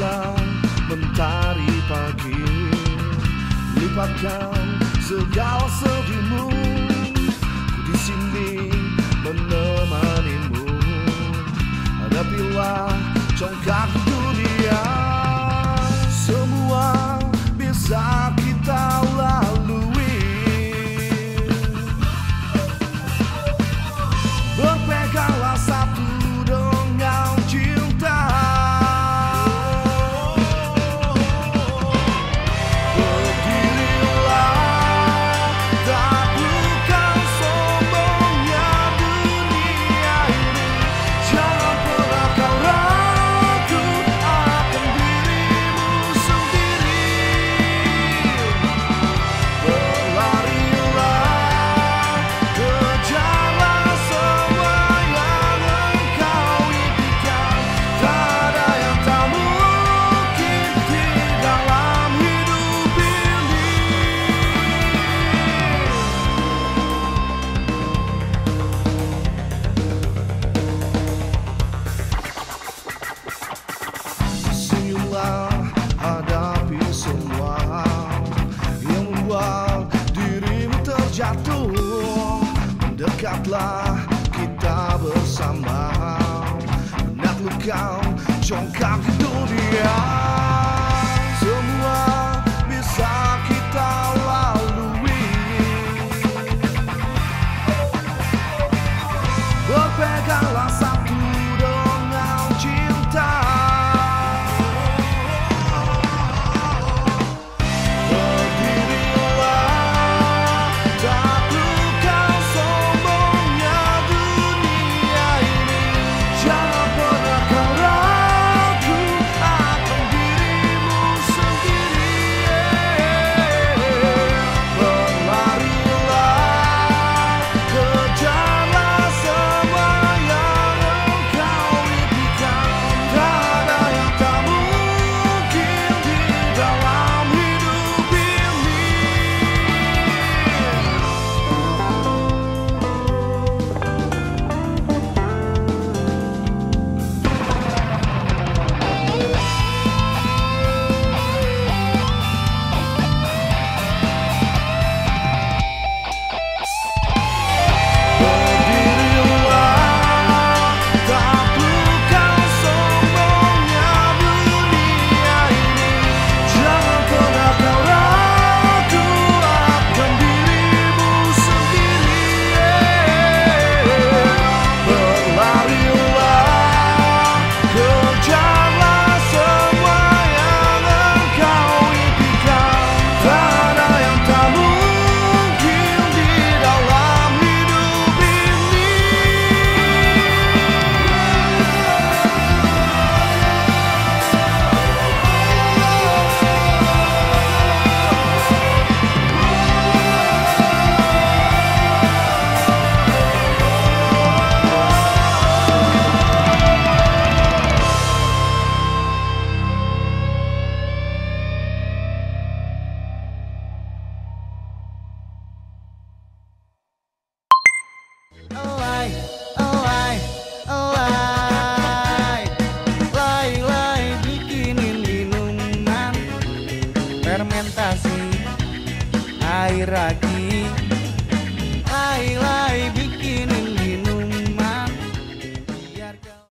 teruslah mentari pagi. Lipatkan segala sedihmu. Ku di sini menemanimu. Hadapilah congkak Dekatlah kita bersama. Menaklukkan jongkak dunia? ragi